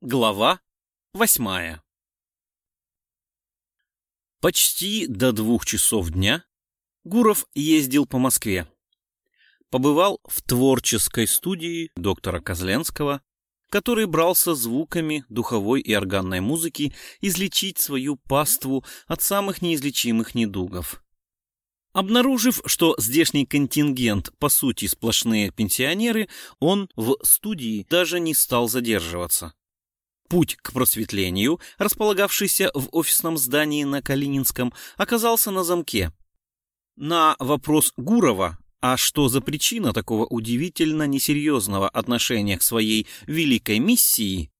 Глава восьмая Почти до двух часов дня Гуров ездил по Москве. Побывал в творческой студии доктора Козленского, который брался звуками духовой и органной музыки излечить свою паству от самых неизлечимых недугов. Обнаружив, что здешний контингент по сути сплошные пенсионеры, он в студии даже не стал задерживаться. Путь к просветлению, располагавшийся в офисном здании на Калининском, оказался на замке. На вопрос Гурова, а что за причина такого удивительно несерьезного отношения к своей великой миссии,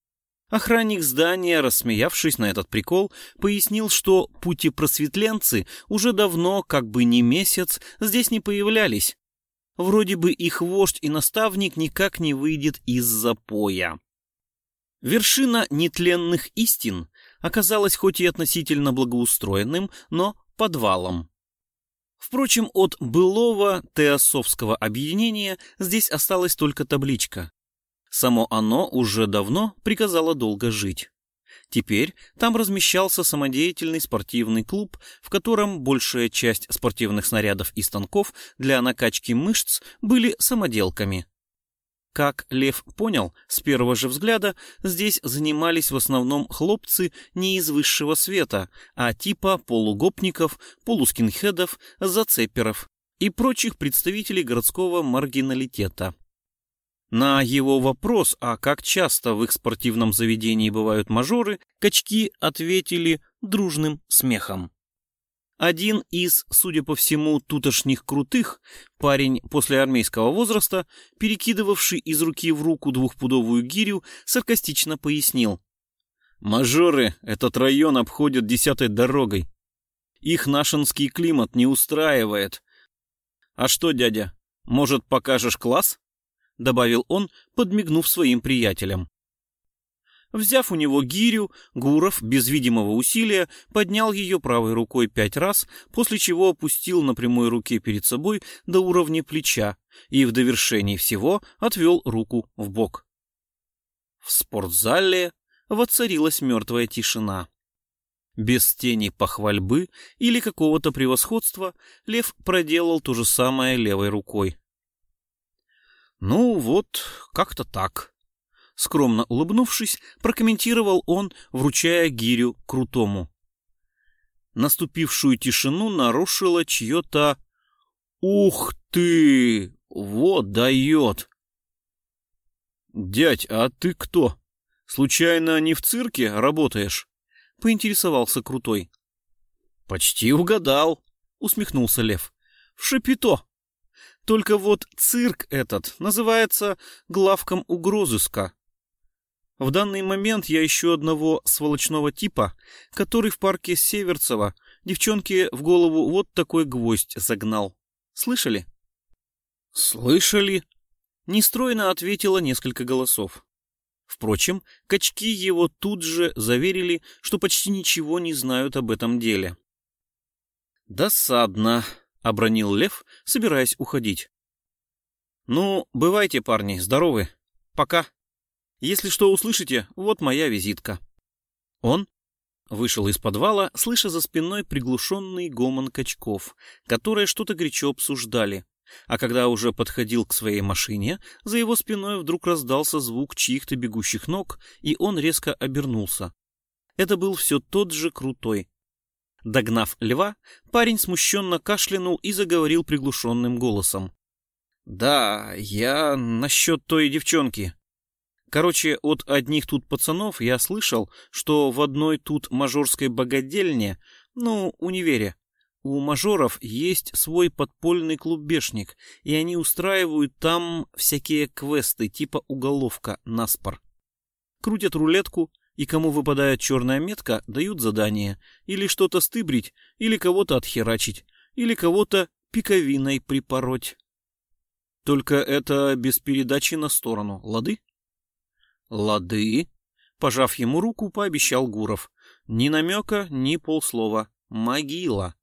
охранник здания, рассмеявшись на этот прикол, пояснил, что путепросветленцы уже давно, как бы не месяц, здесь не появлялись. Вроде бы их вождь и наставник никак не выйдет из запоя. Вершина нетленных истин оказалась хоть и относительно благоустроенным, но подвалом. Впрочем, от былого теософского объединения здесь осталась только табличка. Само оно уже давно приказало долго жить. Теперь там размещался самодеятельный спортивный клуб, в котором большая часть спортивных снарядов и станков для накачки мышц были самоделками. Как Лев понял, с первого же взгляда здесь занимались в основном хлопцы не из высшего света, а типа полугопников, полускинхедов, зацеперов и прочих представителей городского маргиналитета. На его вопрос, а как часто в их спортивном заведении бывают мажоры, качки ответили дружным смехом. Один из, судя по всему, тутошних крутых, парень после армейского возраста, перекидывавший из руки в руку двухпудовую гирю, саркастично пояснил. «Мажоры этот район обходят десятой дорогой. Их нашинский климат не устраивает. А что, дядя, может, покажешь класс?» — добавил он, подмигнув своим приятелям. Взяв у него гирю, Гуров без видимого усилия поднял ее правой рукой пять раз, после чего опустил на прямой руке перед собой до уровня плеча и в довершении всего отвел руку в бок. В спортзале воцарилась мертвая тишина. Без тени похвальбы или какого-то превосходства Лев проделал то же самое левой рукой. «Ну вот, как-то так», Скромно улыбнувшись, прокомментировал он, вручая гирю крутому. Наступившую тишину нарушило чье-то «Ух ты! Вот дает!» «Дядь, а ты кто? Случайно не в цирке работаешь?» — поинтересовался Крутой. «Почти угадал», — усмехнулся Лев. «В Шапито. Только вот цирк этот называется главком угрозыска. В данный момент я ищу одного сволочного типа, который в парке Северцева девчонке в голову вот такой гвоздь загнал. Слышали? Слышали? Нестройно ответило несколько голосов. Впрочем, качки его тут же заверили, что почти ничего не знают об этом деле. «Досадно», — обронил Лев, собираясь уходить. «Ну, бывайте, парни, здоровы. Пока». Если что услышите, вот моя визитка». Он вышел из подвала, слыша за спиной приглушенный гомон качков, которые что-то горячо обсуждали. А когда уже подходил к своей машине, за его спиной вдруг раздался звук чьих-то бегущих ног, и он резко обернулся. Это был все тот же крутой. Догнав льва, парень смущенно кашлянул и заговорил приглушенным голосом. «Да, я насчет той девчонки. Короче, от одних тут пацанов я слышал, что в одной тут мажорской богадельне, ну, универе, у мажоров есть свой подпольный клубешник, и они устраивают там всякие квесты типа уголовка наспор. Крутят рулетку, и кому выпадает черная метка, дают задание. Или что-то стыбрить, или кого-то отхерачить, или кого-то пиковиной припороть. Только это без передачи на сторону, лады? «Лады», — пожав ему руку, пообещал Гуров. Ни намека, ни полслова. Могила.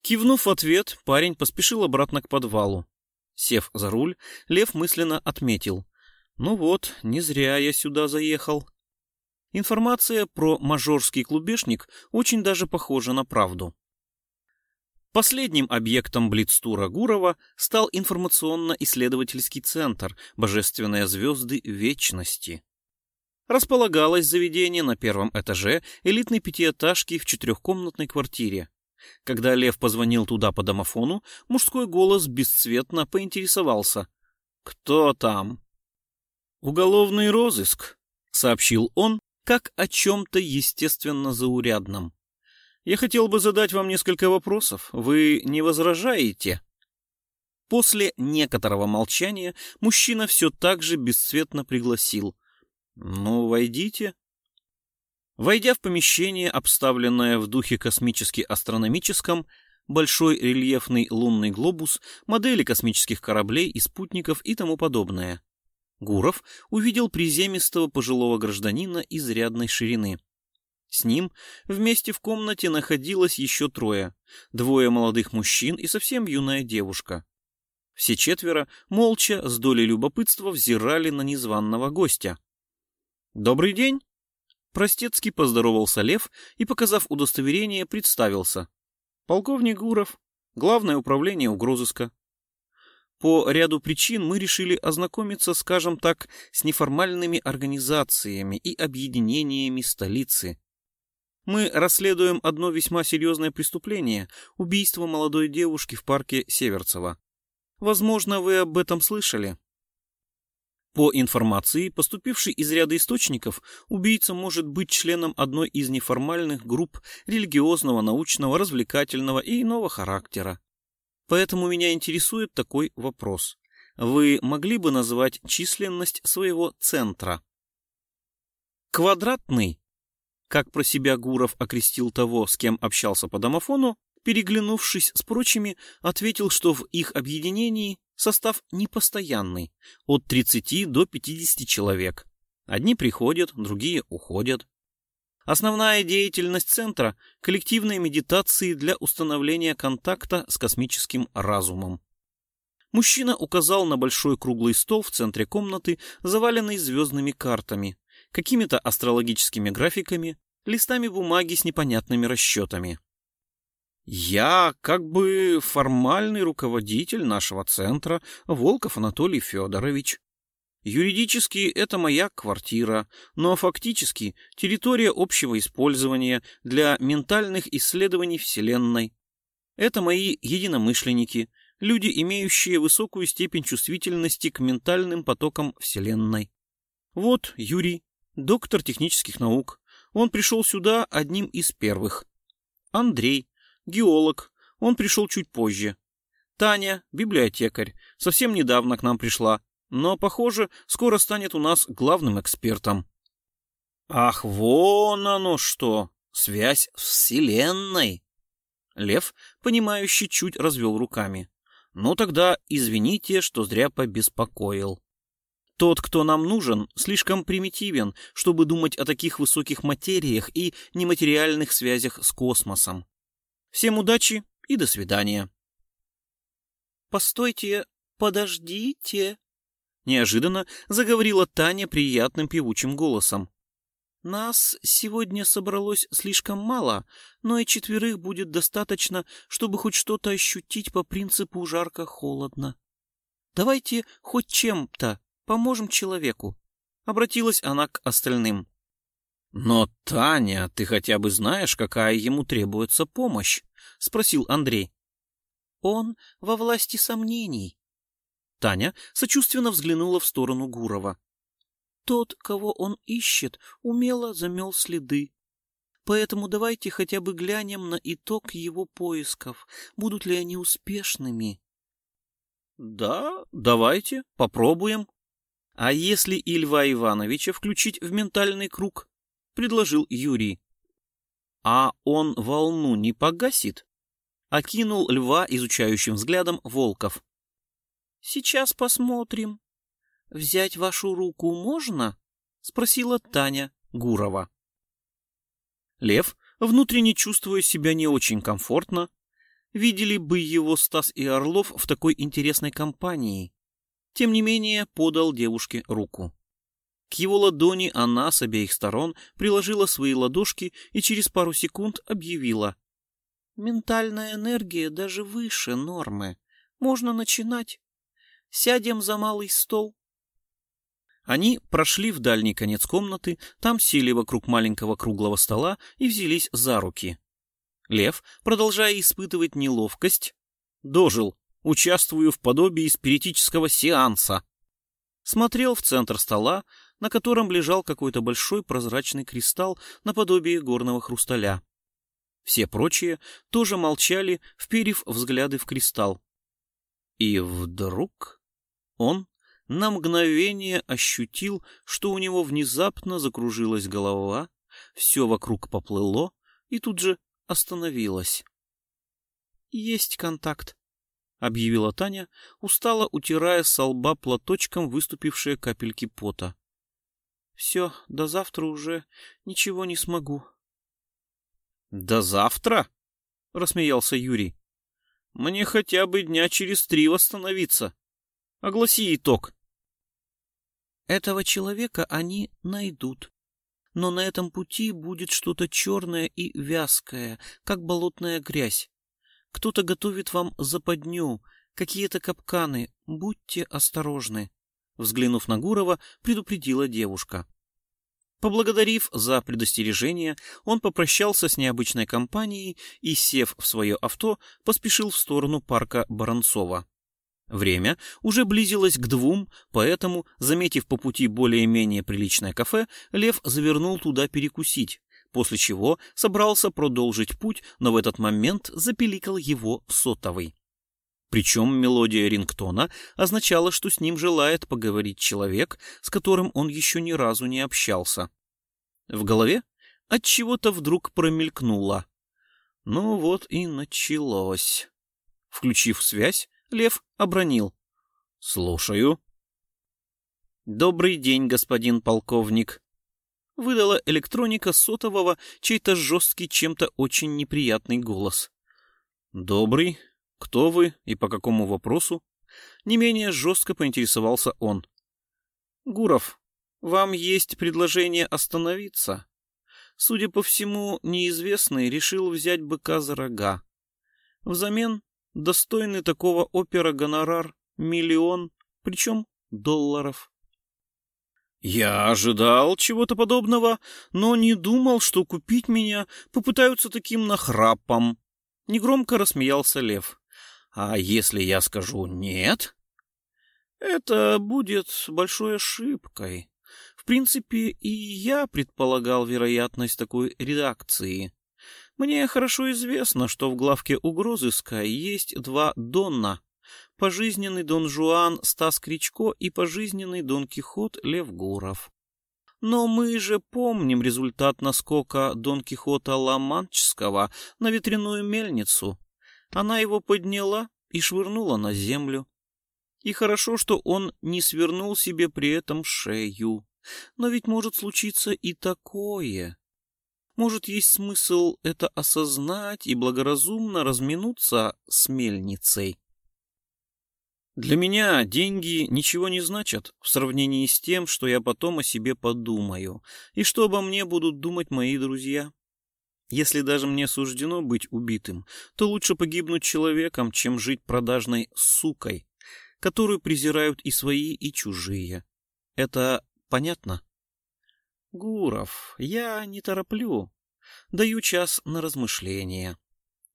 Кивнув в ответ, парень поспешил обратно к подвалу. Сев за руль, Лев мысленно отметил. Ну вот, не зря я сюда заехал. Информация про мажорский клубешник очень даже похожа на правду. Последним объектом блицтура Гурова стал информационно-исследовательский центр «Божественные звезды Вечности». Располагалось заведение на первом этаже элитной пятиэтажки в четырехкомнатной квартире. Когда Лев позвонил туда по домофону, мужской голос бесцветно поинтересовался. «Кто там?» «Уголовный розыск», — сообщил он, как о чем-то естественно заурядном. «Я хотел бы задать вам несколько вопросов. Вы не возражаете?» После некоторого молчания мужчина все так же бесцветно пригласил. «Ну, войдите». Войдя в помещение, обставленное в духе космически-астрономическом, большой рельефный лунный глобус, модели космических кораблей и спутников и тому подобное, Гуров увидел приземистого пожилого гражданина изрядной ширины. С ним вместе в комнате находилось еще трое, двое молодых мужчин и совсем юная девушка. Все четверо молча, с долей любопытства, взирали на незваного гостя. «Добрый день!» Простецкий поздоровался Лев и, показав удостоверение, представился. «Полковник Гуров, Главное управление угрозыска». По ряду причин мы решили ознакомиться, скажем так, с неформальными организациями и объединениями столицы. Мы расследуем одно весьма серьезное преступление – убийство молодой девушки в парке Северцева. Возможно, вы об этом слышали. По информации, поступившей из ряда источников, убийца может быть членом одной из неформальных групп религиозного, научного, развлекательного и иного характера. Поэтому меня интересует такой вопрос. Вы могли бы назвать численность своего центра? Квадратный, как про себя Гуров окрестил того, с кем общался по домофону, переглянувшись с прочими, ответил, что в их объединении Состав непостоянный, от 30 до 50 человек. Одни приходят, другие уходят. Основная деятельность центра – коллективные медитации для установления контакта с космическим разумом. Мужчина указал на большой круглый стол в центре комнаты, заваленный звездными картами, какими-то астрологическими графиками, листами бумаги с непонятными расчетами. Я как бы формальный руководитель нашего центра, Волков Анатолий Федорович. Юридически это моя квартира, но фактически территория общего использования для ментальных исследований Вселенной. Это мои единомышленники, люди, имеющие высокую степень чувствительности к ментальным потокам Вселенной. Вот Юрий, доктор технических наук. Он пришел сюда одним из первых. Андрей, геолог, он пришел чуть позже. Таня, библиотекарь, совсем недавно к нам пришла, но, похоже, скоро станет у нас главным экспертом. Ах, вон оно что! Связь с Вселенной! Лев, понимающий, чуть развел руками. Ну тогда извините, что зря побеспокоил. Тот, кто нам нужен, слишком примитивен, чтобы думать о таких высоких материях и нематериальных связях с космосом. Всем удачи и до свидания. Постойте, подождите, неожиданно заговорила Таня приятным певучим голосом. Нас сегодня собралось слишком мало, но и четверых будет достаточно, чтобы хоть что-то ощутить по принципу жарко-холодно. Давайте хоть чем-то поможем человеку. Обратилась она к остальным. «Но, Таня, ты хотя бы знаешь, какая ему требуется помощь?» — спросил Андрей. «Он во власти сомнений». Таня сочувственно взглянула в сторону Гурова. «Тот, кого он ищет, умело замел следы. Поэтому давайте хотя бы глянем на итог его поисков. Будут ли они успешными?» «Да, давайте, попробуем», а если и Льва Ивановича включить в ментальный круг? — предложил Юрий. «А он волну не погасит?» — окинул льва изучающим взглядом Волков. «Сейчас посмотрим. Взять вашу руку можно?» — спросила Таня Гурова. Лев, внутренне чувствуя себя не очень комфортно, видели бы его Стас и Орлов в такой интересной компании. Тем не менее подал девушке руку. К его ладони она с обеих сторон приложила свои ладошки и через пару секунд объявила. «Ментальная энергия даже выше нормы. Можно начинать. Сядем за малый стол». Они прошли в дальний конец комнаты, там сели вокруг маленького круглого стола и взялись за руки. Лев, продолжая испытывать неловкость, дожил, участвую в подобии спиритического сеанса. Смотрел в центр стола, на котором лежал какой-то большой прозрачный кристалл наподобие горного хрусталя. Все прочие тоже молчали, вперев взгляды в кристалл. И вдруг он на мгновение ощутил, что у него внезапно закружилась голова, все вокруг поплыло и тут же остановилось. «Есть контакт», — объявила Таня, устало утирая с лба платочком выступившие капельки пота. Все, до завтра уже ничего не смогу. До завтра? Рассмеялся Юрий. Мне хотя бы дня через три восстановиться. Огласи итог. Этого человека они найдут. Но на этом пути будет что-то черное и вязкое, как болотная грязь. Кто-то готовит вам западню, какие-то капканы. Будьте осторожны. Взглянув на Гурова, предупредила девушка. Поблагодарив за предостережение, он попрощался с необычной компанией и, сев в свое авто, поспешил в сторону парка Баранцова. Время уже близилось к двум, поэтому, заметив по пути более-менее приличное кафе, Лев завернул туда перекусить, после чего собрался продолжить путь, но в этот момент запеликал его сотовый. Причем мелодия рингтона означала, что с ним желает поговорить человек, с которым он еще ни разу не общался. В голове от чего то вдруг промелькнуло. Ну вот и началось. Включив связь, Лев обронил. «Слушаю». «Добрый день, господин полковник», — выдала электроника сотового чей-то жесткий, чем-то очень неприятный голос. «Добрый, кто вы и по какому вопросу? Не менее жестко поинтересовался он. Гуров, вам есть предложение остановиться. Судя по всему, неизвестный решил взять быка за рога. Взамен достойный такого опера гонорар миллион, причем долларов. Я ожидал чего-то подобного, но не думал, что купить меня попытаются таким нахрапом. Негромко рассмеялся Лев. А если я скажу «нет»? Это будет большой ошибкой. В принципе, и я предполагал вероятность такой редакции. Мне хорошо известно, что в главке угрозыска есть два Донна. Пожизненный Дон Жуан Стас Кричко и пожизненный Дон Кихот Лев Гуров. Но мы же помним результат наскока Дон Кихота Ламанческого на ветряную мельницу. Она его подняла и швырнула на землю. И хорошо, что он не свернул себе при этом шею. Но ведь может случиться и такое. Может, есть смысл это осознать и благоразумно разминуться с мельницей. Для меня деньги ничего не значат в сравнении с тем, что я потом о себе подумаю, и что обо мне будут думать мои друзья. Если даже мне суждено быть убитым, то лучше погибнуть человеком, чем жить продажной сукой, которую презирают и свои, и чужие. Это понятно? Гуров, я не тороплю. Даю час на размышление.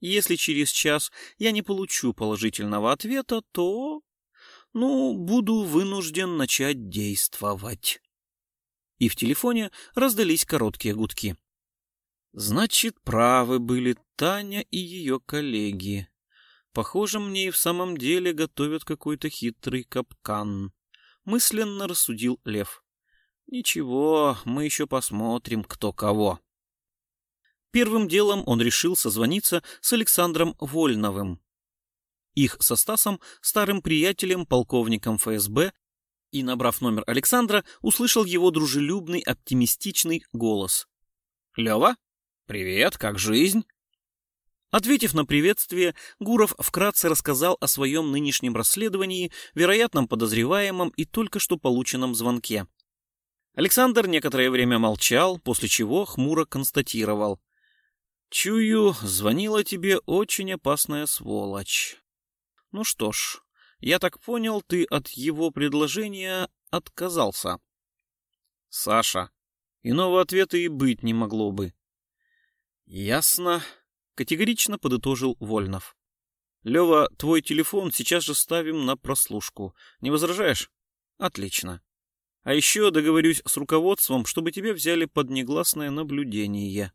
Если через час я не получу положительного ответа, то... Ну, буду вынужден начать действовать. И в телефоне раздались короткие гудки. Значит, правы были Таня и ее коллеги. Похоже, мне и в самом деле готовят какой-то хитрый капкан. Мысленно рассудил Лев. Ничего, мы еще посмотрим, кто кого. Первым делом он решил созвониться с Александром Вольновым. Их со Стасом, старым приятелем, полковником ФСБ, и, набрав номер Александра, услышал его дружелюбный, оптимистичный голос. «Лева, «Привет, как жизнь?» Ответив на приветствие, Гуров вкратце рассказал о своем нынешнем расследовании, вероятном подозреваемом и только что полученном звонке. Александр некоторое время молчал, после чего хмуро констатировал. «Чую, звонила тебе очень опасная сволочь. Ну что ж, я так понял, ты от его предложения отказался». «Саша, иного ответа и быть не могло бы». «Ясно», Категорично подытожил Вольнов. Лева, твой телефон сейчас же ставим на прослушку. Не возражаешь? Отлично. А еще договорюсь с руководством, чтобы тебя взяли под негласное наблюдение.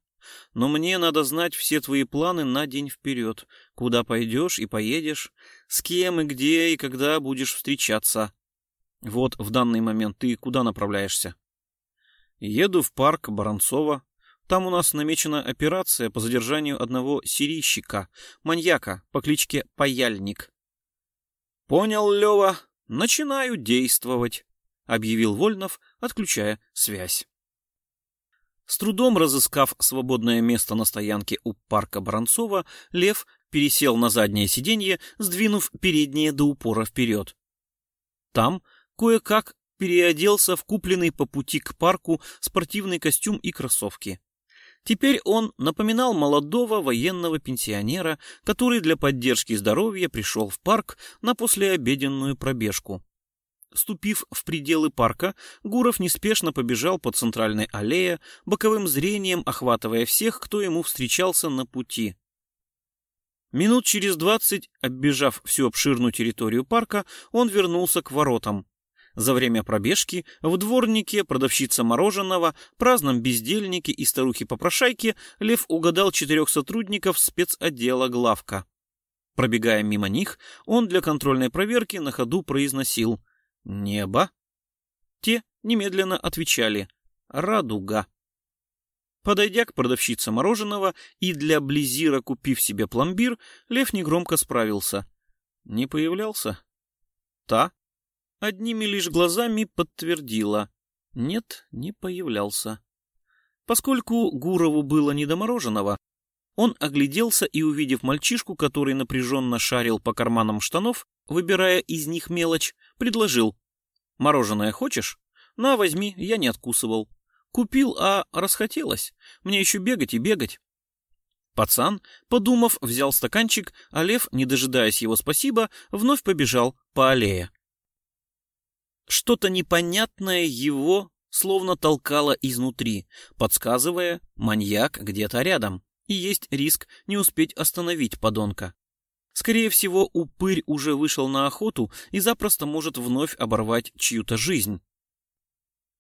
Но мне надо знать все твои планы на день вперед. Куда пойдешь и поедешь, с кем и где и когда будешь встречаться. Вот в данный момент ты куда направляешься? Еду в парк Баранцова, там у нас намечена операция по задержанию одного сирийщика, маньяка по кличке Паяльник. Понял, Лева, начинаю действовать, объявил Вольнов, отключая связь. С трудом разыскав свободное место на стоянке у парка Бронцова, Лев пересел на заднее сиденье, сдвинув переднее до упора вперед. Там кое-как переоделся в купленный по пути к парку спортивный костюм и кроссовки. Теперь он напоминал молодого военного пенсионера, который для поддержки здоровья пришел в парк на послеобеденную пробежку. Ступив в пределы парка, Гуров неспешно побежал по центральной аллее, боковым зрением охватывая всех, кто ему встречался на пути. Минут через двадцать, оббежав всю обширную территорию парка, он вернулся к воротам. За время пробежки в дворнике, продавщица мороженого, праздном бездельнике и старухе-попрошайке Лев угадал четырех сотрудников спецотдела главка. Пробегая мимо них, он для контрольной проверки на ходу произносил «Небо». Те немедленно отвечали «Радуга». Подойдя к продавщице мороженого и для Близира купив себе пломбир, Лев негромко справился. Не появлялся? Та одними лишь глазами подтвердила. Нет, не появлялся. Поскольку Гурову было не до мороженого, он огляделся и, увидев мальчишку, который напряженно шарил по карманам штанов, выбирая из них мелочь, предложил. «Мороженое хочешь? На, возьми, я не откусывал. Купил, а расхотелось. Мне еще бегать и бегать». Пацан, подумав, взял стаканчик, а Лев, не дожидаясь его спасибо, вновь побежал по аллее. Что-то непонятное его словно толкало изнутри, подсказывая, маньяк где-то рядом, и есть риск не успеть остановить подонка. Скорее всего, упырь уже вышел на охоту и запросто может вновь оборвать чью-то жизнь.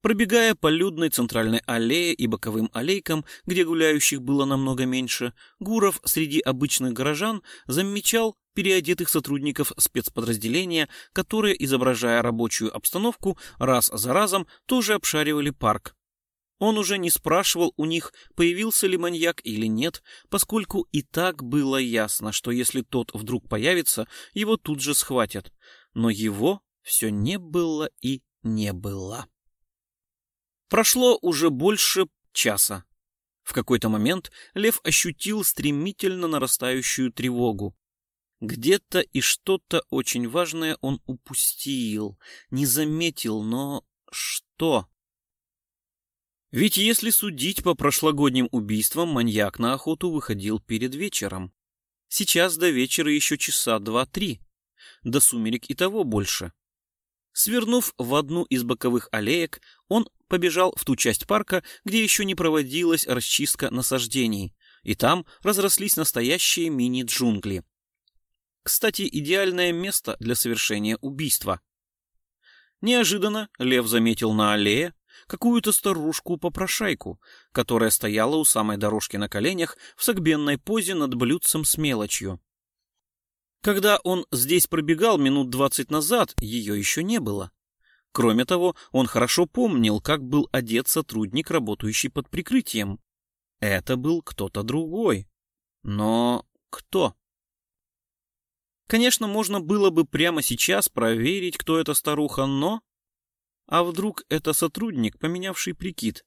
Пробегая по людной центральной аллее и боковым аллейкам, где гуляющих было намного меньше, Гуров среди обычных горожан замечал переодетых сотрудников спецподразделения, которые, изображая рабочую обстановку, раз за разом тоже обшаривали парк. Он уже не спрашивал у них, появился ли маньяк или нет, поскольку и так было ясно, что если тот вдруг появится, его тут же схватят. Но его все не было и не было. Прошло уже больше часа. В какой-то момент Лев ощутил стремительно нарастающую тревогу. Где-то и что-то очень важное он упустил, не заметил, но что? Ведь если судить по прошлогодним убийствам, маньяк на охоту выходил перед вечером. Сейчас до вечера еще часа два-три. До сумерек и того больше. Свернув в одну из боковых аллеек, он побежал в ту часть парка, где еще не проводилась расчистка насаждений, и там разрослись настоящие мини-джунгли. Кстати, идеальное место для совершения убийства. Неожиданно Лев заметил на аллее какую-то старушку-попрошайку, которая стояла у самой дорожки на коленях в согбенной позе над блюдцем с мелочью. Когда он здесь пробегал минут двадцать назад, ее еще не было. Кроме того, он хорошо помнил, как был одет сотрудник, работающий под прикрытием. Это был кто-то другой. Но кто? Конечно, можно было бы прямо сейчас проверить, кто эта старуха, но... А вдруг это сотрудник, поменявший прикид?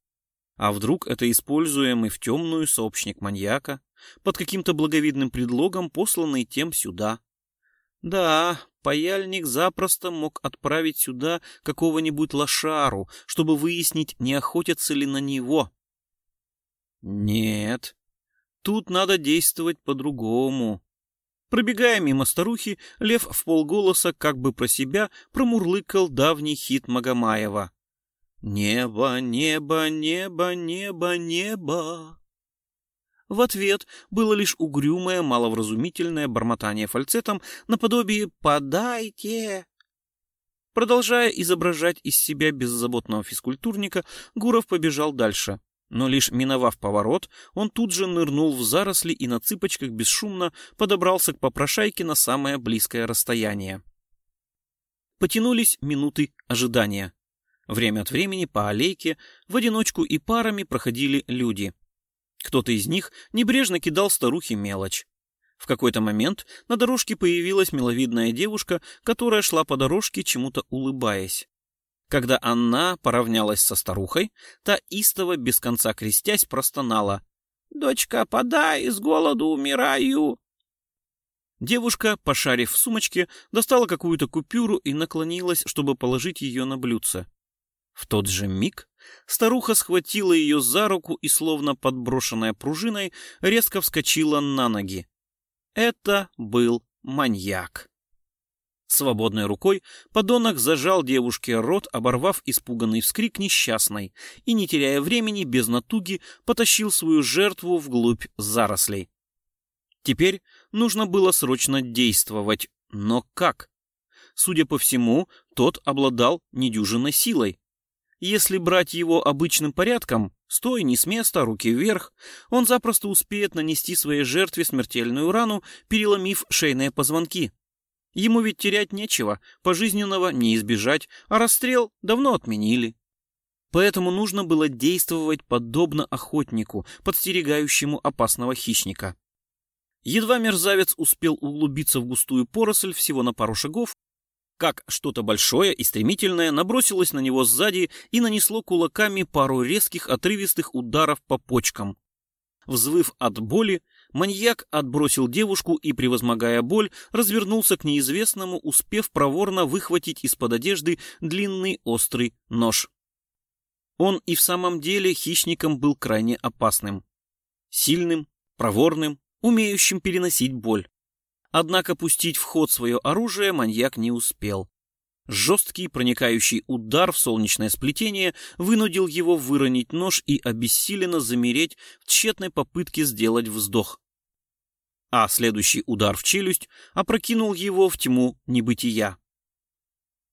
А вдруг это используемый в темную сообщник маньяка? под каким-то благовидным предлогом посланный тем сюда. Да, паяльник запросто мог отправить сюда какого-нибудь лошару, чтобы выяснить, не охотятся ли на него. Нет, тут надо действовать по-другому. Пробегая мимо старухи, Лев в полголоса, как бы про себя, промурлыкал давний хит Магомаева. «Небо, небо, небо, небо, небо!» В ответ было лишь угрюмое, маловразумительное бормотание фальцетом наподобие «Подайте!». Продолжая изображать из себя беззаботного физкультурника, Гуров побежал дальше. Но лишь миновав поворот, он тут же нырнул в заросли и на цыпочках бесшумно подобрался к попрошайке на самое близкое расстояние. Потянулись минуты ожидания. Время от времени по аллейке в одиночку и парами проходили люди. Кто-то из них небрежно кидал старухе мелочь. В какой-то момент на дорожке появилась миловидная девушка, которая шла по дорожке, чему-то улыбаясь. Когда она поравнялась со старухой, та истово, без конца крестясь, простонала. «Дочка, подай, с голоду умираю!» Девушка, пошарив в сумочке, достала какую-то купюру и наклонилась, чтобы положить ее на блюдце. В тот же миг старуха схватила ее за руку и, словно подброшенная пружиной, резко вскочила на ноги. Это был маньяк. Свободной рукой подонок зажал девушке рот, оборвав испуганный вскрик несчастной, и, не теряя времени, без натуги потащил свою жертву вглубь зарослей. Теперь нужно было срочно действовать, но как? Судя по всему, тот обладал недюжинной силой. Если брать его обычным порядком, стой не с места, руки вверх, он запросто успеет нанести своей жертве смертельную рану, переломив шейные позвонки. Ему ведь терять нечего, пожизненного не избежать, а расстрел давно отменили. Поэтому нужно было действовать подобно охотнику, подстерегающему опасного хищника. Едва мерзавец успел углубиться в густую поросль всего на пару шагов, как что-то большое и стремительное набросилось на него сзади и нанесло кулаками пару резких отрывистых ударов по почкам. Взвыв от боли, маньяк отбросил девушку и, превозмогая боль, развернулся к неизвестному, успев проворно выхватить из-под одежды длинный острый нож. Он и в самом деле хищником был крайне опасным. Сильным, проворным, умеющим переносить боль. Однако пустить в ход свое оружие маньяк не успел. Жесткий проникающий удар в солнечное сплетение вынудил его выронить нож и обессиленно замереть в тщетной попытке сделать вздох. А следующий удар в челюсть опрокинул его в тьму небытия.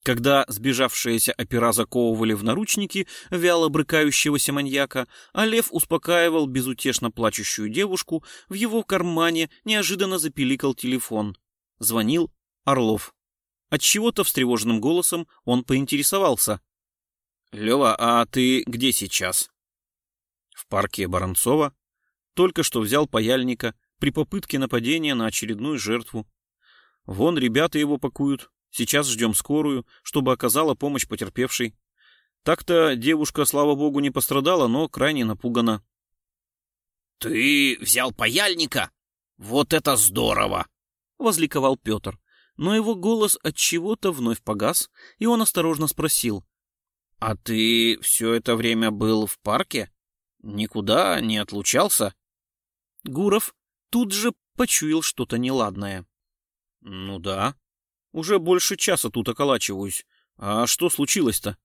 Когда сбежавшиеся опера заковывали в наручники вяло брыкающегося маньяка, а лев успокаивал безутешно плачущую девушку, в его кармане неожиданно запиликал телефон. Звонил Орлов. Отчего-то встревоженным голосом он поинтересовался. «Лева, а ты где сейчас?» «В парке Баранцова. Только что взял паяльника при попытке нападения на очередную жертву. Вон ребята его пакуют, Сейчас ждем скорую, чтобы оказала помощь потерпевшей. Так-то девушка, слава богу, не пострадала, но крайне напугана. «Ты взял паяльника? Вот это здорово!» — возликовал Петр. Но его голос от чего-то вновь погас, и он осторожно спросил. «А ты все это время был в парке? Никуда не отлучался?» Гуров тут же почуял что-то неладное. «Ну да», уже больше часа тут околачиваюсь. А что случилось-то?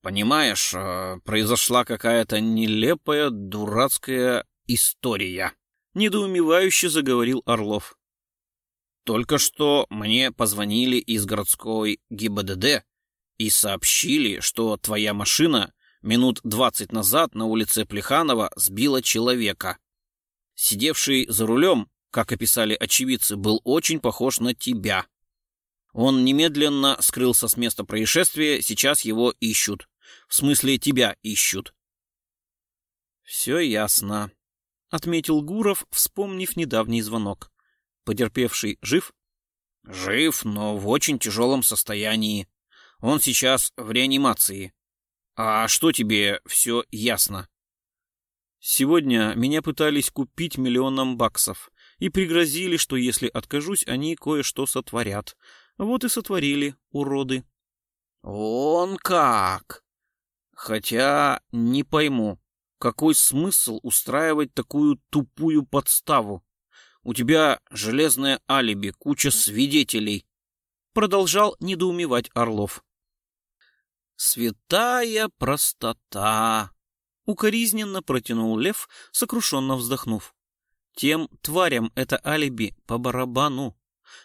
Понимаешь, э, произошла какая-то нелепая, дурацкая история. Недоумевающе заговорил Орлов. Только что мне позвонили из городской ГИБДД и сообщили, что твоя машина минут двадцать назад на улице Плеханова сбила человека. Сидевший за рулем, как описали очевидцы, был очень похож на тебя. Он немедленно скрылся с места происшествия, сейчас его ищут. В смысле, тебя ищут. «Все ясно», — отметил Гуров, вспомнив недавний звонок. «Потерпевший жив?» «Жив, но в очень тяжелом состоянии. Он сейчас в реанимации. А что тебе все ясно?» Сегодня меня пытались купить миллионом баксов и пригрозили, что если откажусь, они кое-что сотворят. Вот и сотворили, уроды. Он как? Хотя не пойму, какой смысл устраивать такую тупую подставу? У тебя железное алиби, куча свидетелей. Продолжал недоумевать Орлов. Святая простота. Укоризненно протянул Лев, сокрушенно вздохнув. Тем тварям это алиби по барабану.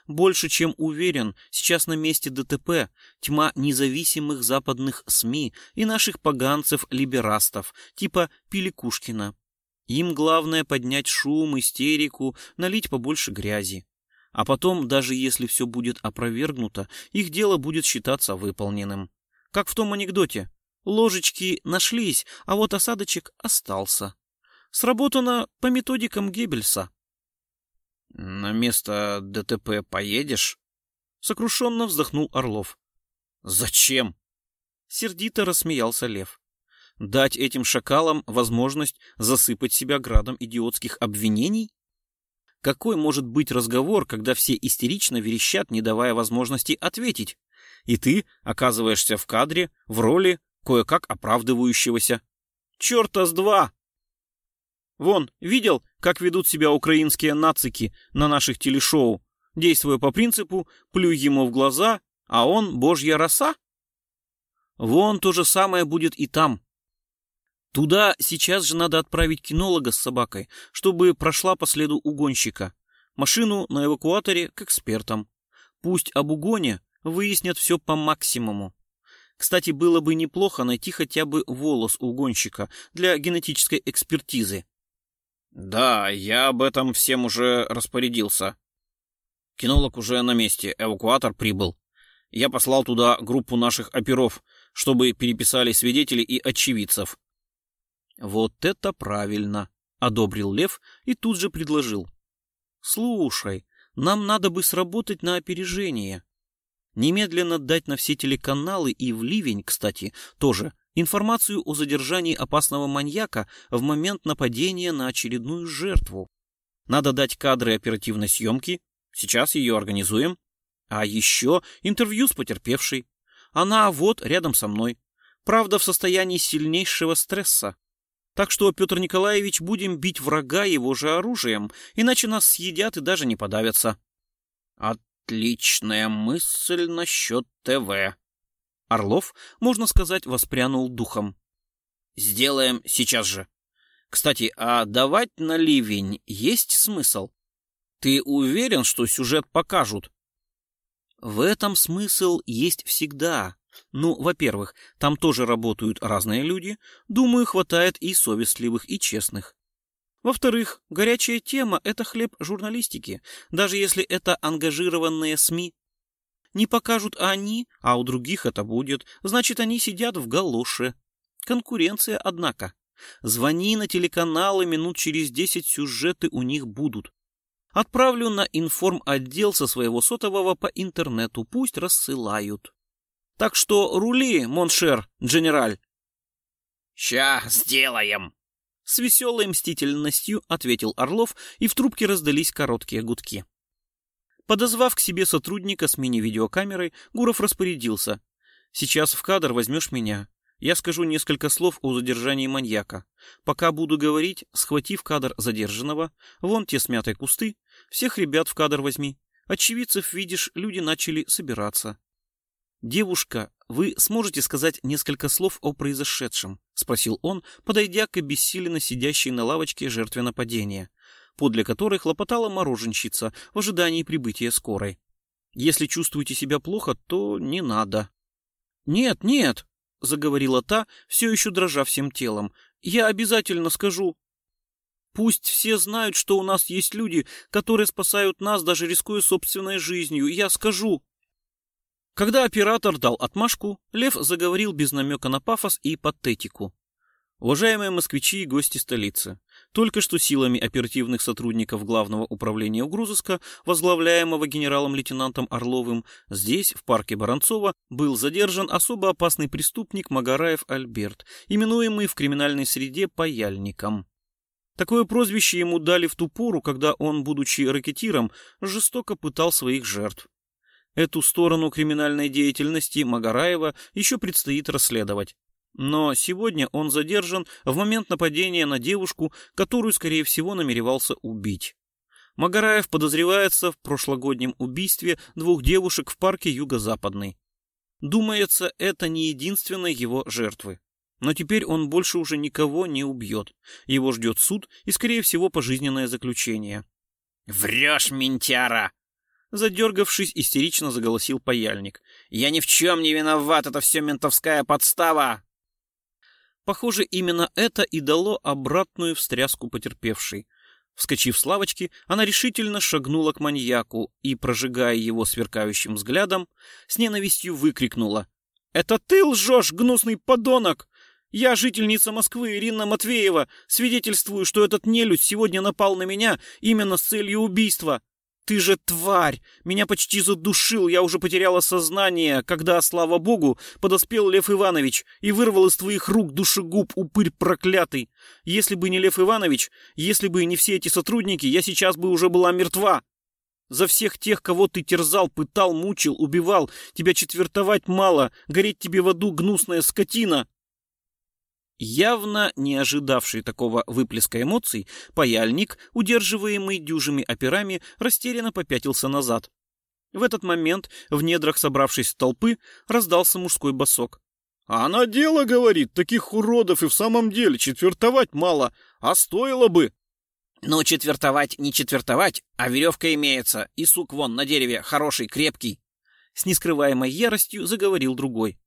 Больше чем уверен, сейчас на месте ДТП тьма независимых западных СМИ и наших поганцев-либерастов, типа Пиликушкина. Им главное поднять шум, истерику, налить побольше грязи. А потом, даже если все будет опровергнуто, их дело будет считаться выполненным. Как в том анекдоте. Ложечки нашлись, а вот осадочек остался. Сработано по методикам Геббельса. «На место ДТП поедешь?» Сокрушенно вздохнул Орлов. «Зачем?» Сердито рассмеялся Лев. «Дать этим шакалам возможность засыпать себя градом идиотских обвинений? Какой может быть разговор, когда все истерично верещат, не давая возможности ответить? И ты оказываешься в кадре, в роли кое-как оправдывающегося. Черта с два! Вон, видел, как ведут себя украинские нацики на наших телешоу, действуя по принципу «плюй ему в глаза, а он божья роса»? Вон то же самое будет и там. Туда сейчас же надо отправить кинолога с собакой, чтобы прошла по следу угонщика. Машину на эвакуаторе к экспертам. Пусть об угоне выяснят все по максимуму. Кстати, было бы неплохо найти хотя бы волос угонщика для генетической экспертизы. Да, я об этом всем уже распорядился. Кинолог уже на месте, эвакуатор прибыл. Я послал туда группу наших оперов, чтобы переписали свидетелей и очевидцев. Вот это правильно, одобрил Лев и тут же предложил. Слушай, нам надо бы сработать на опережение. Немедленно дать на все телеканалы и в Ливень, кстати, тоже информацию о задержании опасного маньяка в момент нападения на очередную жертву. Надо дать кадры оперативной съемки, сейчас ее организуем. А еще интервью с потерпевшей. Она вот рядом со мной. Правда, в состоянии сильнейшего стресса. Так что, Петр Николаевич, будем бить врага его же оружием, иначе нас съедят и даже не подавятся. Отличная мысль насчет ТВ, Орлов, можно сказать, воспрянул духом. «Сделаем сейчас же. Кстати, а давать на ливень есть смысл? Ты уверен, что сюжет покажут?» В этом смысл есть всегда. Ну, во-первых, там тоже работают разные люди. Думаю, хватает и совестливых, и честных. Во-вторых, горячая тема — это хлеб журналистики, даже если это ангажированные СМИ. Не покажут они, а у других это будет. Значит, они сидят в галоше. Конкуренция, однако. Звони на телеканалы, минут через десять сюжеты у них будут. Отправлю на информ-отдел со своего сотового по интернету, пусть рассылают. Так что рули, моншер, генераль. Ща сделаем. С веселой мстительностью ответил Орлов, и в трубке раздались короткие гудки. Подозвав к себе сотрудника с мини-видеокамерой, Гуров распорядился. «Сейчас в кадр возьмешь меня. Я скажу несколько слов о задержании маньяка. Пока буду говорить, схватив кадр задержанного, вон те смятые кусты, всех ребят в кадр возьми. Очевидцев, видишь, люди начали собираться. «Девушка, вы сможете сказать несколько слов о произошедшем?» — спросил он, подойдя к обессиленно сидящей на лавочке жертве нападения подле которой хлопотала мороженщица в ожидании прибытия скорой. Если чувствуете себя плохо, то не надо. «Нет, нет», — заговорила та, все еще дрожа всем телом, — «я обязательно скажу». Пусть все знают, что у нас есть люди, которые спасают нас, даже рискуя собственной жизнью. Я скажу. Когда оператор дал отмашку, Лев заговорил без намека на пафос и патетику. Уважаемые москвичи и гости столицы, только что силами оперативных сотрудников Главного управления угрозыска, возглавляемого генералом-лейтенантом Орловым, здесь, в парке Баранцова, был задержан особо опасный преступник Магараев Альберт, именуемый в криминальной среде паяльником. Такое прозвище ему дали в ту пору, когда он, будучи ракетиром, жестоко пытал своих жертв. Эту сторону криминальной деятельности Магараева еще предстоит расследовать. Но сегодня он задержан в момент нападения на девушку, которую, скорее всего, намеревался убить. Магараев подозревается в прошлогоднем убийстве двух девушек в парке Юго-Западный. Думается, это не единственные его жертвы. Но теперь он больше уже никого не убьет. Его ждет суд и, скорее всего, пожизненное заключение. «Врешь, ментяра!» Задергавшись, истерично заголосил паяльник. «Я ни в чем не виноват, это все ментовская подстава!» Похоже, именно это и дало обратную встряску потерпевшей. Вскочив с лавочки, она решительно шагнула к маньяку и, прожигая его сверкающим взглядом, с ненавистью выкрикнула. «Это ты лжешь, гнусный подонок! Я, жительница Москвы Ирина Матвеева, свидетельствую, что этот нелюдь сегодня напал на меня именно с целью убийства. Ты же тварь! Меня почти задушил, я уже потеряла сознание, когда, слава богу, подоспел Лев Иванович и вырвал из твоих рук душегуб, упырь проклятый. Если бы не Лев Иванович, если бы не все эти сотрудники, я сейчас бы уже была мертва. За всех тех, кого ты терзал, пытал, мучил, убивал, тебя четвертовать мало, гореть тебе в аду гнусная скотина. Явно не ожидавший такого выплеска эмоций, паяльник, удерживаемый дюжими операми, растерянно попятился назад. В этот момент в недрах собравшейся толпы раздался мужской босок. «А она дело, — говорит, — таких уродов и в самом деле четвертовать мало, а стоило бы!» «Ну, четвертовать не четвертовать, а веревка имеется, и сук вон на дереве хороший, крепкий!» С нескрываемой яростью заговорил другой.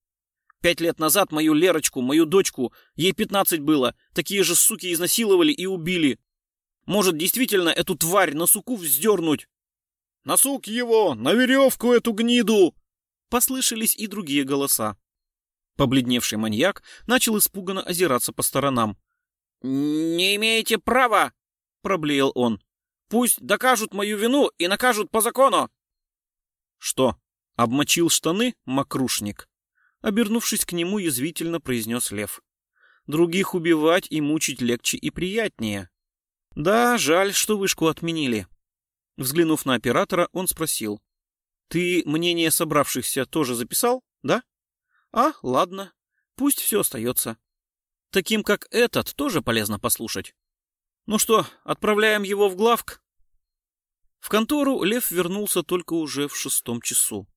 Пять лет назад мою Лерочку, мою дочку, ей пятнадцать было, такие же суки изнасиловали и убили. Может, действительно эту тварь на суку вздернуть? На сук его, на веревку эту гниду! Послышались и другие голоса. Побледневший маньяк начал испуганно озираться по сторонам. «Не имеете права!» — проблеял он. «Пусть докажут мою вину и накажут по закону!» «Что, обмочил штаны, мокрушник?» Обернувшись к нему, язвительно произнес Лев. Других убивать и мучить легче и приятнее. Да, жаль, что вышку отменили. Взглянув на оператора, он спросил. Ты мнение собравшихся тоже записал, да? А, ладно. Пусть все остается. Таким, как этот, тоже полезно послушать. Ну что, отправляем его в главк? В контору Лев вернулся только уже в шестом часу.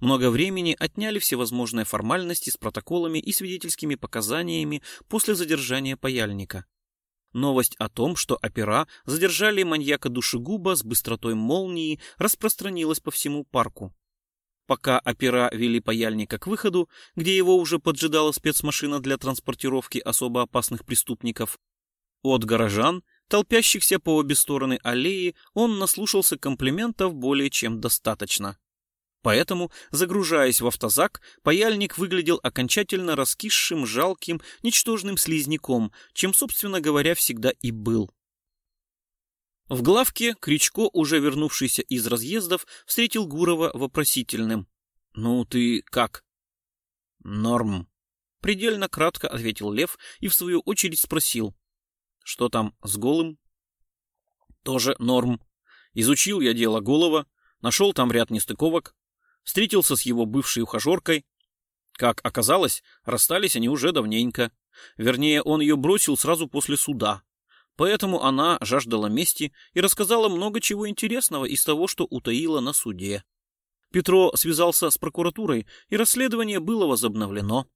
Много времени отняли всевозможные формальности с протоколами и свидетельскими показаниями после задержания паяльника. Новость о том, что опера задержали маньяка душегуба с быстротой молнии, распространилась по всему парку. Пока опера вели паяльника к выходу, где его уже поджидала спецмашина для транспортировки особо опасных преступников, от горожан, толпящихся по обе стороны аллеи, он наслушался комплиментов более чем достаточно. Поэтому, загружаясь в автозак, паяльник выглядел окончательно раскисшим, жалким, ничтожным слизняком, чем, собственно говоря, всегда и был. В главке Кричко, уже вернувшийся из разъездов, встретил Гурова вопросительным. «Ну ты как?» «Норм», — предельно кратко ответил Лев и в свою очередь спросил. «Что там с голым?» «Тоже норм. Изучил я дело Голова, нашел там ряд нестыковок, встретился с его бывшей ухажеркой. Как оказалось, расстались они уже давненько. Вернее, он ее бросил сразу после суда. Поэтому она жаждала мести и рассказала много чего интересного из того, что утаила на суде. Петро связался с прокуратурой, и расследование было возобновлено.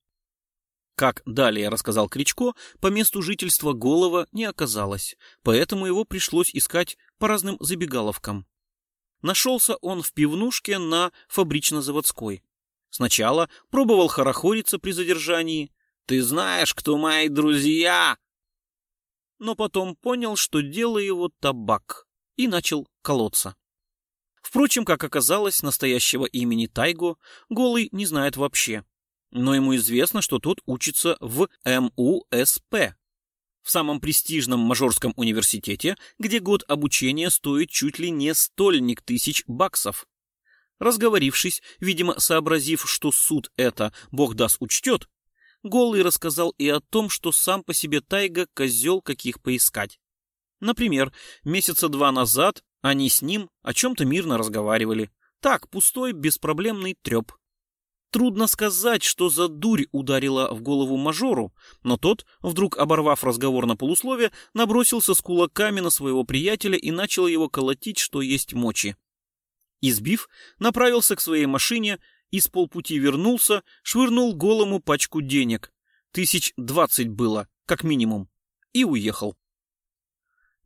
Как далее рассказал Кричко, по месту жительства Голова не оказалось, поэтому его пришлось искать по разным забегаловкам. Нашелся он в пивнушке на фабрично-заводской. Сначала пробовал хорохориться при задержании. «Ты знаешь, кто мои друзья!» Но потом понял, что дело его табак, и начал колоться. Впрочем, как оказалось, настоящего имени Тайго Голый не знает вообще. Но ему известно, что тот учится в МУСП в самом престижном мажорском университете, где год обучения стоит чуть ли не стольник тысяч баксов. Разговорившись, видимо, сообразив, что суд это, бог даст, учтет, Голый рассказал и о том, что сам по себе тайга козел, каких поискать. Например, месяца два назад они с ним о чем-то мирно разговаривали. Так, пустой, беспроблемный треп. Трудно сказать, что за дурь ударила в голову мажору, но тот, вдруг оборвав разговор на полуслове, набросился с кулаками на своего приятеля и начал его колотить, что есть мочи. Избив, направился к своей машине и с полпути вернулся, швырнул голому пачку денег. Тысяч двадцать было, как минимум, и уехал.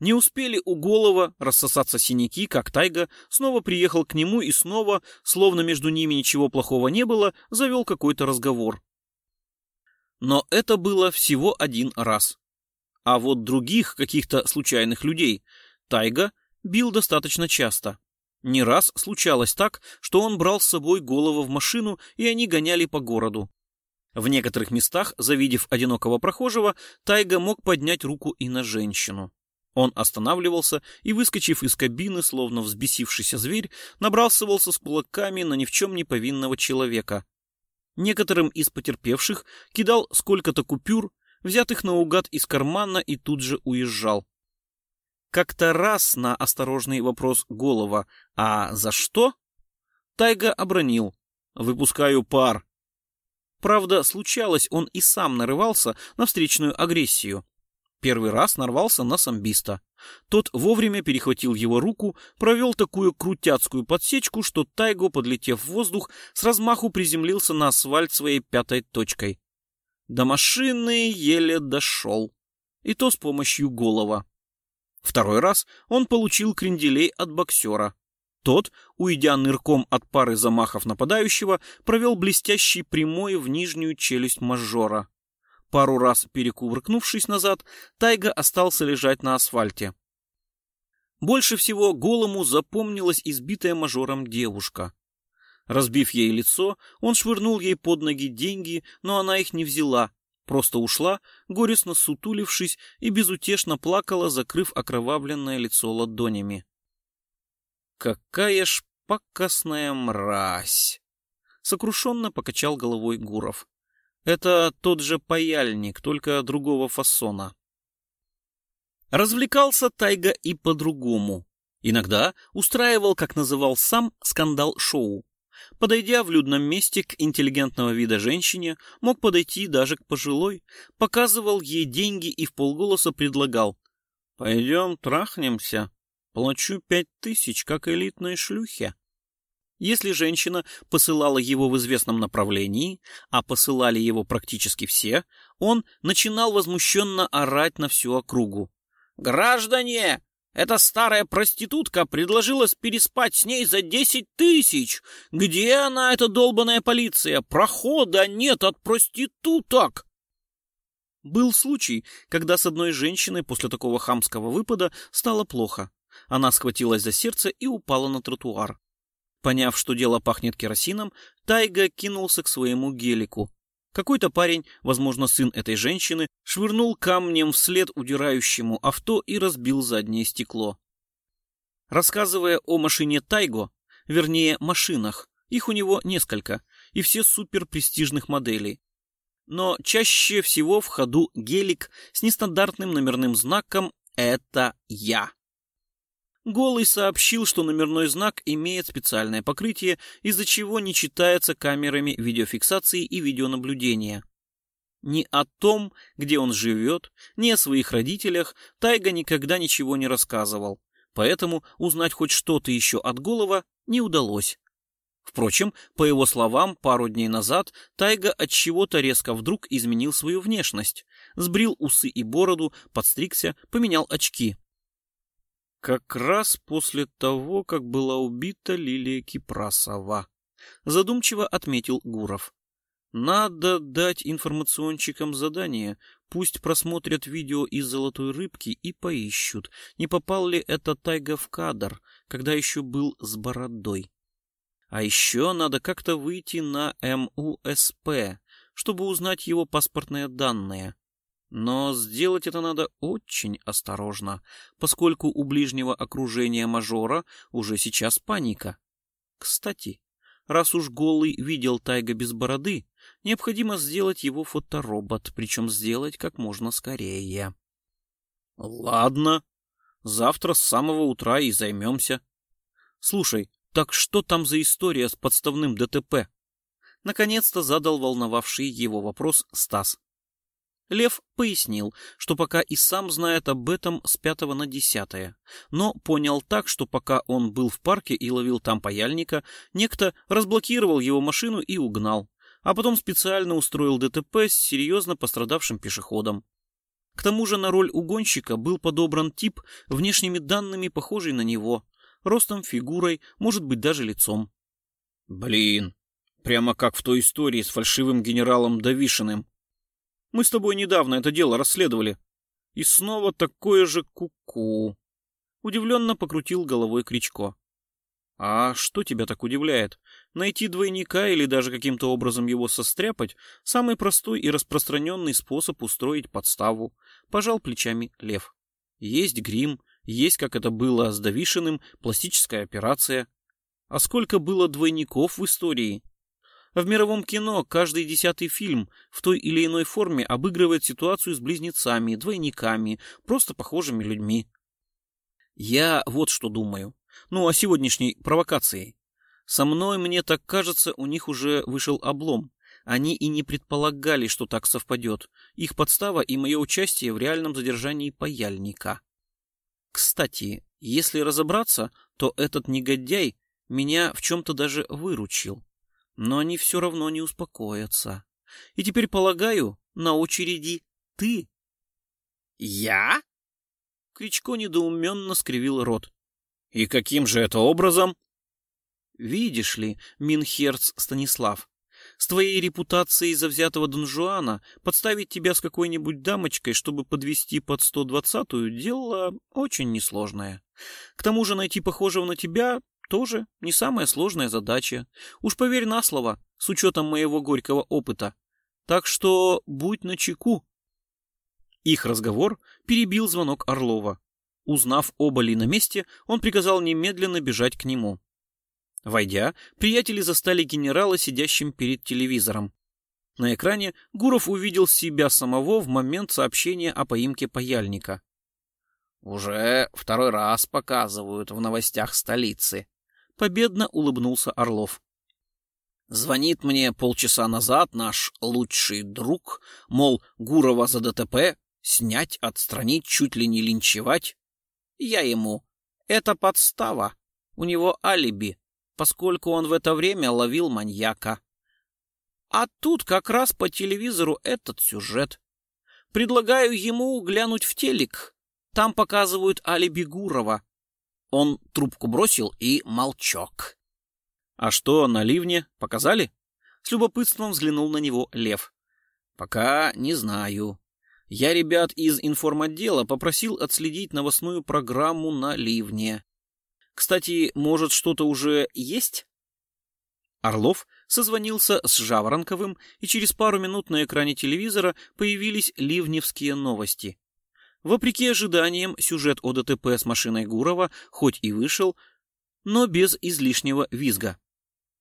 Не успели у Голова рассосаться синяки, как Тайга снова приехал к нему и снова, словно между ними ничего плохого не было, завел какой-то разговор. Но это было всего один раз. А вот других каких-то случайных людей Тайга бил достаточно часто. Не раз случалось так, что он брал с собой Голова в машину, и они гоняли по городу. В некоторых местах, завидев одинокого прохожего, Тайга мог поднять руку и на женщину. Он останавливался и, выскочив из кабины, словно взбесившийся зверь, набрасывался с кулаками на ни в чем не повинного человека. Некоторым из потерпевших кидал сколько-то купюр, взятых наугад из кармана, и тут же уезжал. Как-то раз на осторожный вопрос Голова «А за что?» Тайга обронил «Выпускаю пар». Правда, случалось, он и сам нарывался на встречную агрессию. Первый раз нарвался на самбиста. Тот вовремя перехватил его руку, провел такую крутяцкую подсечку, что Тайго, подлетев в воздух, с размаху приземлился на асфальт своей пятой точкой. До машины еле дошел. И то с помощью голова. Второй раз он получил кренделей от боксера. Тот, уйдя нырком от пары замахов нападающего, провел блестящий прямой в нижнюю челюсть мажора. Пару раз перекувыркнувшись назад, Тайга остался лежать на асфальте. Больше всего голому запомнилась избитая мажором девушка. Разбив ей лицо, он швырнул ей под ноги деньги, но она их не взяла, просто ушла, горестно сутулившись и безутешно плакала, закрыв окровавленное лицо ладонями. «Какая ж пакостная мразь!» Сокрушенно покачал головой Гуров. Это тот же паяльник, только другого фасона. Развлекался Тайга и по-другому. Иногда устраивал, как называл сам, скандал-шоу. Подойдя в людном месте к интеллигентного вида женщине, мог подойти даже к пожилой, показывал ей деньги и в полголоса предлагал. «Пойдем трахнемся. Плачу пять тысяч, как элитной шлюхе». Если женщина посылала его в известном направлении, а посылали его практически все, он начинал возмущенно орать на всю округу. «Граждане! Эта старая проститутка предложила переспать с ней за десять тысяч! Где она, эта долбаная полиция? Прохода нет от проституток!» Был случай, когда с одной женщиной после такого хамского выпада стало плохо. Она схватилась за сердце и упала на тротуар. Поняв, что дело пахнет керосином, Тайга кинулся к своему гелику. Какой-то парень, возможно, сын этой женщины, швырнул камнем вслед удирающему авто и разбил заднее стекло. Рассказывая о машине Тайго, вернее, машинах, их у него несколько, и все суперпрестижных моделей. Но чаще всего в ходу гелик с нестандартным номерным знаком «Это я». Голый сообщил, что номерной знак имеет специальное покрытие, из-за чего не читается камерами видеофиксации и видеонаблюдения. Ни о том, где он живет, ни о своих родителях Тайга никогда ничего не рассказывал, поэтому узнать хоть что-то еще от Голова не удалось. Впрочем, по его словам, пару дней назад Тайга от чего-то резко вдруг изменил свою внешность, сбрил усы и бороду, подстригся, поменял очки. Как раз после того, как была убита Лилия Кипрасова. Задумчиво отметил Гуров. Надо дать информационщикам задание. Пусть просмотрят видео из «Золотой рыбки» и поищут, не попал ли это Тайга в кадр, когда еще был с бородой. А еще надо как-то выйти на МУСП, чтобы узнать его паспортные данные. Но сделать это надо очень осторожно, поскольку у ближнего окружения мажора уже сейчас паника. Кстати, раз уж Голый видел Тайга без бороды, необходимо сделать его фоторобот, причем сделать как можно скорее. — Ладно, Завтра с самого утра и займемся. Слушай, так что там за история с подставным ДТП? Наконец-то задал волновавший его вопрос Стас. Лев пояснил, что пока и сам знает об этом с пятого на десятое, но понял так, что пока он был в парке и ловил там паяльника, некто разблокировал его машину и угнал, а потом специально устроил ДТП с серьезно пострадавшим пешеходом. К тому же на роль угонщика был подобран тип, внешними данными похожий на него, ростом, фигурой, может быть даже лицом. Блин, прямо как в той истории с фальшивым генералом Давишиным. Мы с тобой недавно это дело расследовали. И снова такое же куку. -ку. Удивленно покрутил головой Кричко. А что тебя так удивляет? Найти двойника или даже каким-то образом его состряпать — самый простой и распространенный способ устроить подставу. Пожал плечами Лев. Есть грим, есть, как это было с Давишиным, пластическая операция. А сколько было двойников в истории? В мировом кино каждый десятый фильм в той или иной форме обыгрывает ситуацию с близнецами, двойниками, просто похожими людьми. Я вот что думаю. Ну, о сегодняшней провокации. Со мной, мне так кажется, у них уже вышел облом. Они и не предполагали, что так совпадет. Их подстава и мое участие в реальном задержании паяльника. Кстати, если разобраться, то этот негодяй меня в чем-то даже выручил. Но они все равно не успокоятся. И теперь, полагаю, на очереди ты. Я? Кричко недоуменно скривил рот. И каким же это образом? Видишь ли, Минхерц Станислав, с твоей репутацией завзятого донжуана подставить тебя с какой-нибудь дамочкой, чтобы подвести под 120-ю, дело очень несложное. К тому же найти похожего на тебя тоже не самая сложная задача. Уж поверь на слово, с учетом моего горького опыта. Так что будь начеку. Их разговор перебил звонок Орлова. Узнав оба ли на месте, он приказал немедленно бежать к нему. Войдя, приятели застали генерала, сидящим перед телевизором. На экране Гуров увидел себя самого в момент сообщения о поимке паяльника. «Уже второй раз показывают в новостях столицы», Победно улыбнулся Орлов. Звонит мне полчаса назад наш лучший друг, мол, Гурова за ДТП снять, отстранить, чуть ли не линчевать. Я ему. Это подстава. У него алиби, поскольку он в это время ловил маньяка. А тут как раз по телевизору этот сюжет. Предлагаю ему глянуть в телек. Там показывают алиби Гурова. Он трубку бросил и молчок. «А что, на ливне? Показали?» С любопытством взглянул на него Лев. «Пока не знаю. Я ребят из информотдела попросил отследить новостную программу на ливне. Кстати, может, что-то уже есть?» Орлов созвонился с Жаворонковым, и через пару минут на экране телевизора появились ливневские новости. Вопреки ожиданиям, сюжет о ДТП с машиной Гурова хоть и вышел, но без излишнего визга.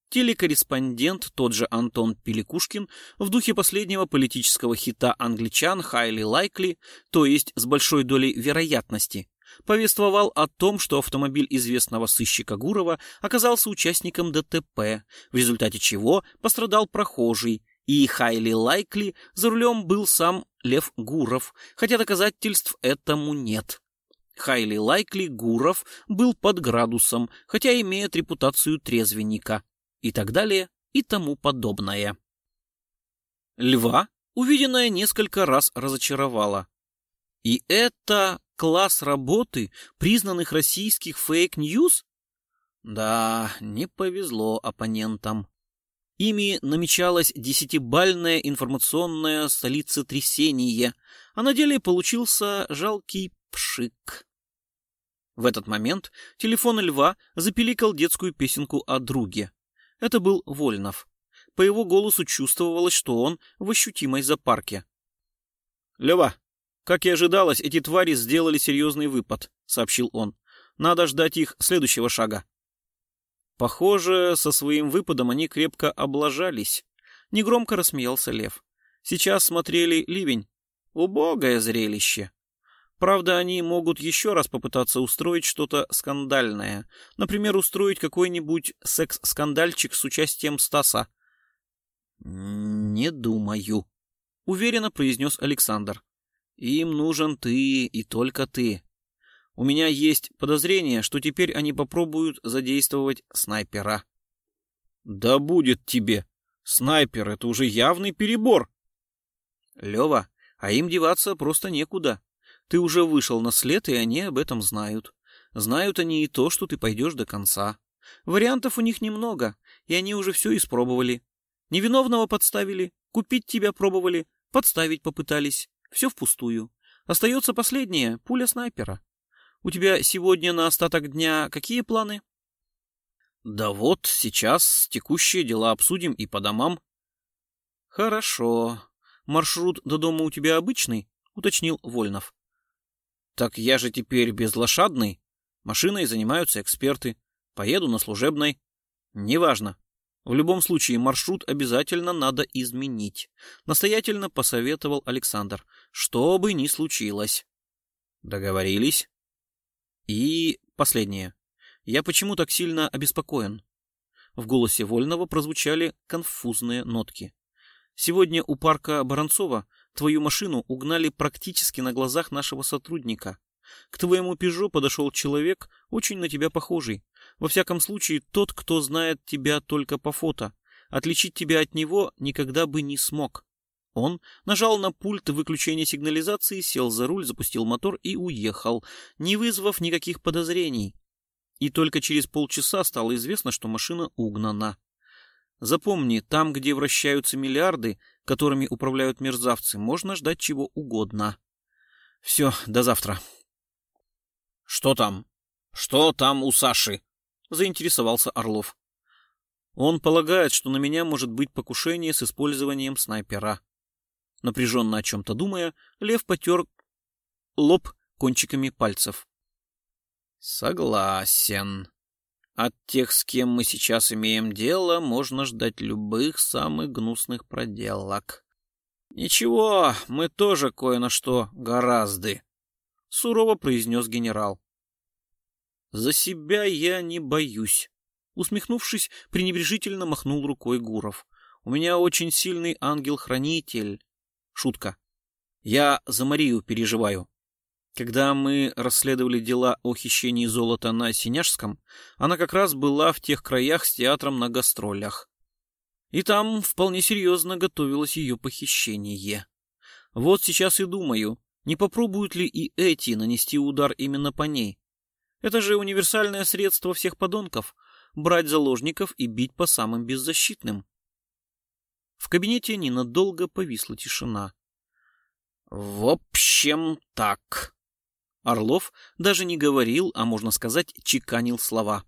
Телекорреспондент, тот же Антон Пеликушкин, в духе последнего политического хита англичан «Highly Likely», то есть с большой долей вероятности, повествовал о том, что автомобиль известного сыщика Гурова оказался участником ДТП, в результате чего пострадал прохожий, и highly likely за рулем был сам Лев Гуров, хотя доказательств этому нет. Highly likely Гуров был под градусом, хотя имеет репутацию трезвенника. И так далее, и тому подобное. Льва увиденное несколько раз разочаровало. И это класс работы признанных российских фейк-ньюс? Да, не повезло оппонентам. Ими намечалось десятибальное информационное столицетрясение, а на деле получился жалкий пшик. В этот момент телефон льва запеликал детскую песенку о друге. Это был Вольнов. По его голосу чувствовалось, что он в ощутимой запарке. «Лева, как и ожидалось, эти твари сделали серьезный выпад», — сообщил он. «Надо ждать их следующего шага». Похоже, со своим выпадом они крепко облажались. Негромко рассмеялся Лев. Сейчас смотрели ливень. Убогое зрелище. Правда, они могут еще раз попытаться устроить что-то скандальное. Например, устроить какой-нибудь секс-скандальчик с участием Стаса. «Не думаю», — уверенно произнес Александр. «Им нужен ты и только ты. У меня есть подозрение, что теперь они попробуют задействовать снайпера». «Да будет тебе! Снайпер — это уже явный перебор!» «Лева, а им деваться просто некуда. Ты уже вышел на след, и они об этом знают. Знают они и то, что ты пойдешь до конца. Вариантов у них немного, и они уже все испробовали. Невиновного подставили, купить тебя пробовали, подставить попытались. Все впустую. Остается последнее — пуля снайпера. У тебя сегодня на остаток дня какие планы? Да вот, сейчас текущие дела обсудим и по домам. Хорошо. Маршрут до дома у тебя обычный? Уточнил Вольнов. Так я же теперь безлошадный. Машиной занимаются эксперты. Поеду на служебной. Неважно. В любом случае маршрут обязательно надо изменить. Настоятельно посоветовал Александр. Что бы ни случилось. Договорились. И последнее. Я почему так сильно обеспокоен? В голосе Вольного прозвучали конфузные нотки. Сегодня у парка Баранцова Твою машину угнали практически на глазах нашего сотрудника. К твоему «Пежо» подошел человек, очень на тебя похожий. Во всяком случае, тот, кто знает тебя только по фото. Отличить тебя от него никогда бы не смог. Он нажал на пульт выключения сигнализации, сел за руль, запустил мотор и уехал, не вызвав никаких подозрений. И только через полчаса стало известно, что машина угнана. Запомни, там, где вращаются миллиарды, которыми управляют мерзавцы, можно ждать чего угодно. Все, до завтра. Что там? Что там у Саши? Заинтересовался Орлов. Он полагает, что на меня может быть покушение с использованием снайпера. Напряженно о чем-то думая, Лев потер лоб кончиками пальцев. Согласен. От тех, с кем мы сейчас имеем дело, можно ждать любых самых гнусных проделок. Ничего, мы тоже кое на что гораздо, — сурово произнес генерал. За себя я не боюсь. Усмехнувшись, пренебрежительно махнул рукой Гуров. У меня очень сильный ангел-хранитель. Шутка. Я за Марию переживаю. Когда мы расследовали дела о хищении золота на Синяжском, она как раз была в тех краях с театром на гастролях. И там вполне серьезно готовилось ее похищение. Вот сейчас и думаю, не попробуют ли и эти нанести удар именно по ней. Это же универсальное средство всех подонков — брать заложников и бить по самым беззащитным. В кабинете ненадолго повисла тишина. — В общем, так, Орлов даже не говорил, а можно сказать, чеканил слова.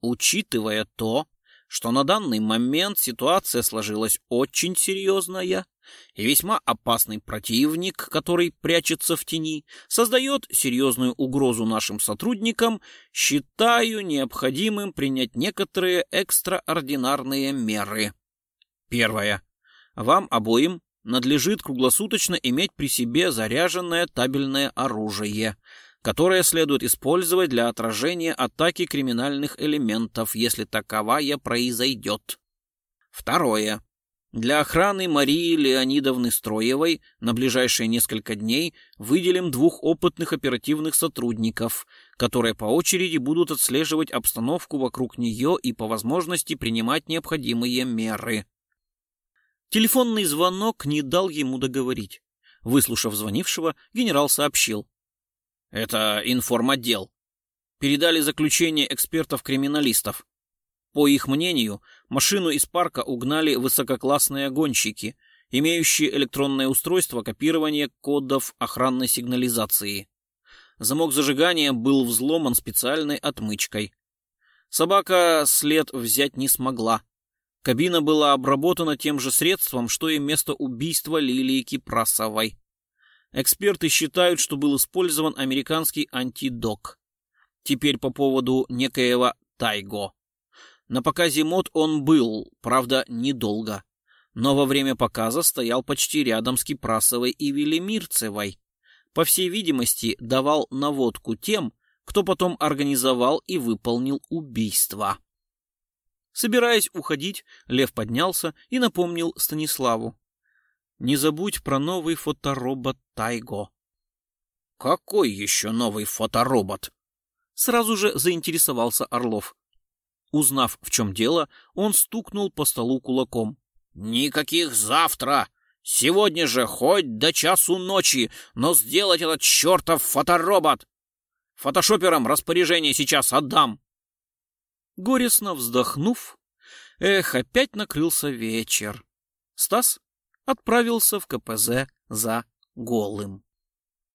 Учитывая то, что на данный момент ситуация сложилась очень серьезная, и весьма опасный противник, который прячется в тени, создает серьезную угрозу нашим сотрудникам, считаю необходимым принять некоторые экстраординарные меры. Первое. Вам обоим надлежит круглосуточно иметь при себе заряженное табельное оружие, которое следует использовать для отражения атаки криминальных элементов, если таковая произойдет. Второе. Для охраны Марии Леонидовны Строевой на ближайшие несколько дней выделим двух опытных оперативных сотрудников, которые по очереди будут отслеживать обстановку вокруг нее и по возможности принимать необходимые меры. Телефонный звонок не дал ему договорить. Выслушав звонившего, генерал сообщил. «Это информотдел. Передали заключение экспертов-криминалистов. По их мнению, машину из парка угнали высококлассные гонщики, имеющие электронное устройство копирования кодов охранной сигнализации. Замок зажигания был взломан специальной отмычкой. Собака след взять не смогла, Кабина была обработана тем же средством, что и место убийства Лилии Кипрасовой. Эксперты считают, что был использован американский антидок. Теперь по поводу некоего Тайго. На показе мод он был, правда, недолго. Но во время показа стоял почти рядом с Кипрасовой и Велимирцевой. по всей видимости, давал наводку тем, кто потом организовал и выполнил убийство. Собираясь уходить, Лев поднялся и напомнил Станиславу. «Не забудь про новый фоторобот Тайго». «Какой еще новый фоторобот?» Сразу же заинтересовался Орлов. Узнав, в чем дело, он стукнул по столу кулаком. «Никаких завтра! Сегодня же хоть до часу ночи, но сделать этот чертов фоторобот! Фотошоперам распоряжение сейчас отдам!» Горестно вздохнув, эх, опять накрылся вечер. Стас отправился в КПЗ за голым.